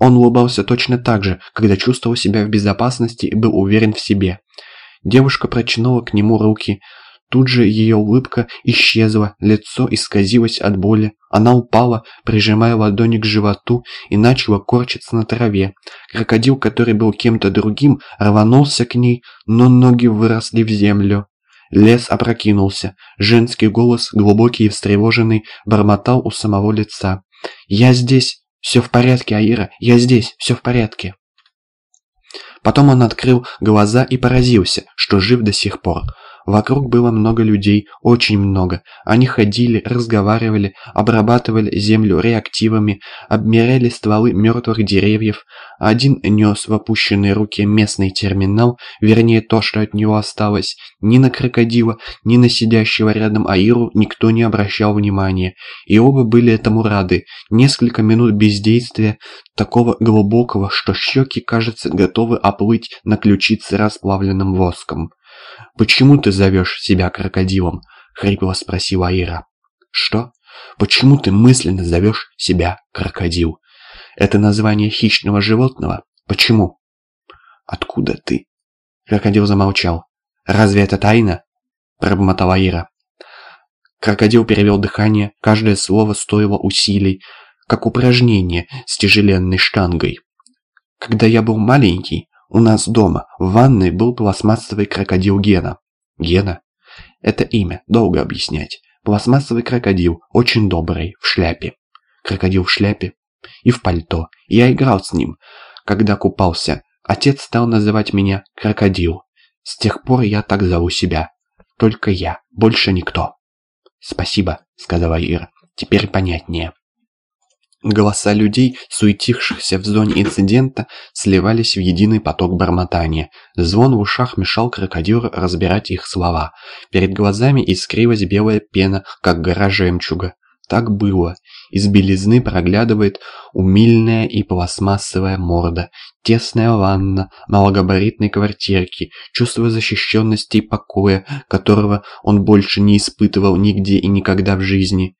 Он улыбался точно так же, когда чувствовал себя в безопасности и был уверен в себе. Девушка протянула к нему руки. Тут же ее улыбка исчезла, лицо исказилось от боли. Она упала, прижимая ладони к животу и начала корчиться на траве. Крокодил, который был кем-то другим, рванулся к ней, но ноги выросли в землю. Лес опрокинулся. Женский голос, глубокий и встревоженный, бормотал у самого лица. «Я здесь! Все в порядке, Аира! Я здесь! Все в порядке!» Потом он открыл глаза и поразился, что жив до сих пор. Вокруг было много людей, очень много. Они ходили, разговаривали, обрабатывали землю реактивами, обмеряли стволы мертвых деревьев. Один нес в опущенной руке местный терминал, вернее то, что от него осталось. Ни на крокодила, ни на сидящего рядом Аиру никто не обращал внимания. И оба были этому рады. Несколько минут бездействия, такого глубокого, что щеки, кажется, готовы оплыть на ключице расплавленным воском. «Почему ты зовешь себя крокодилом?» — хрипло спросила Аира. «Что? Почему ты мысленно зовешь себя крокодил? Это название хищного животного? Почему?» «Откуда ты?» Крокодил замолчал. «Разве это тайна?» — пробормотала Аира. Крокодил перевел дыхание, каждое слово стоило усилий, как упражнение с тяжеленной штангой. «Когда я был маленький, у нас дома в ванной был пластмассовый крокодил Гена. Гена? Это имя, долго объяснять. Пластмассовый крокодил, очень добрый, в шляпе. Крокодил в шляпе и в пальто. Я играл с ним. Когда купался, отец стал называть меня крокодил. С тех пор я так зову себя. Только я, больше никто. «Спасибо», — сказала Ира. «Теперь понятнее». Голоса людей, суетившихся в зоне инцидента, сливались в единый поток бормотания. Звон в ушах мешал крокодилу разбирать их слова. Перед глазами искрилась белая пена, как гора жемчуга. Так было. Из белизны проглядывает умильная и пластмассовая морда, тесная ванна, малогабаритной квартирки, чувство защищенности и покоя, которого он больше не испытывал нигде и никогда в жизни.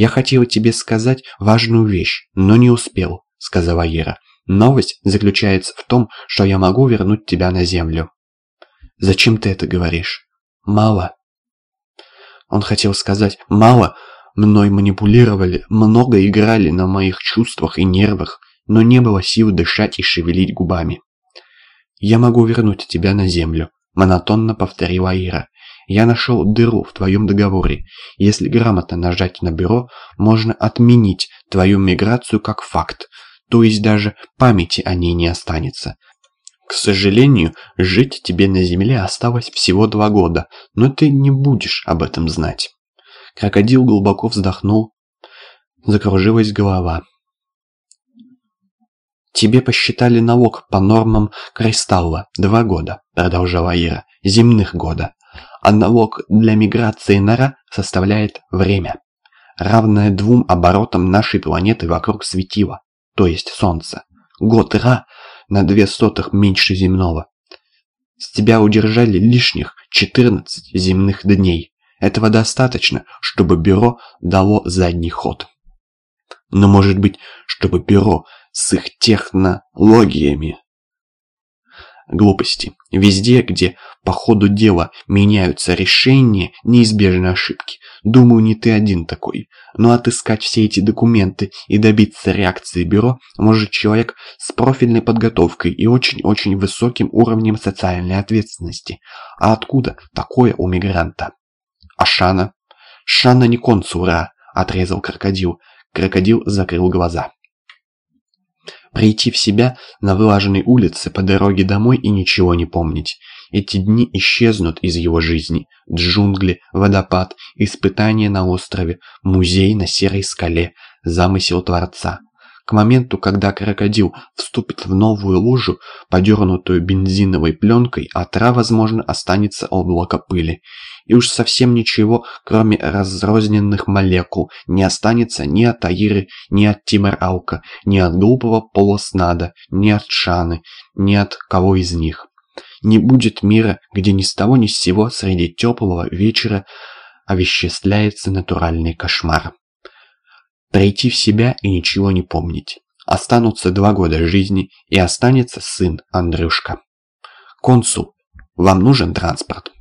«Я хотела тебе сказать важную вещь, но не успел», — сказала Ера. «Новость заключается в том, что я могу вернуть тебя на землю». «Зачем ты это говоришь?» «Мало». Он хотел сказать «мало», мной манипулировали, много играли на моих чувствах и нервах, но не было сил дышать и шевелить губами. «Я могу вернуть тебя на землю», — монотонно повторила Ира. Я нашел дыру в твоем договоре. Если грамотно нажать на бюро, можно отменить твою миграцию как факт, то есть даже памяти о ней не останется. К сожалению, жить тебе на земле осталось всего два года, но ты не будешь об этом знать. Крокодил глубоко вздохнул, закружилась голова. «Тебе посчитали налог по нормам Кристалла. Два года», — продолжала Ира. «Земных года а налог для миграции нора составляет время, равное двум оборотам нашей планеты вокруг светила, то есть Солнца. Год Ра на две сотых меньше земного. С тебя удержали лишних 14 земных дней. Этого достаточно, чтобы бюро дало задний ход. Но может быть, чтобы бюро с их технологиями Глупости. Везде, где по ходу дела меняются решения, неизбежны ошибки. Думаю, не ты один такой. Но отыскать все эти документы и добиться реакции бюро может человек с профильной подготовкой и очень-очень высоким уровнем социальной ответственности. А откуда такое у мигранта? А Шана? Шана не консура, отрезал крокодил. Крокодил закрыл глаза. Прийти в себя на вылаженной улице по дороге домой и ничего не помнить. Эти дни исчезнут из его жизни. Джунгли, водопад, испытания на острове, музей на серой скале, замысел Творца. К моменту, когда крокодил вступит в новую лужу, подернутую бензиновой пленкой, от Ра, возможно, останется облако пыли и уж совсем ничего, кроме разрозненных молекул, не останется ни от Аиры, ни от Тимер-Алка, ни от глупого полоснада, ни от Шаны, ни от кого из них. Не будет мира, где ни с того ни с сего среди теплого вечера овеществляется натуральный кошмар. Прийти в себя и ничего не помнить. останутся два года жизни и останется сын Андрюшка. Консул, вам нужен транспорт?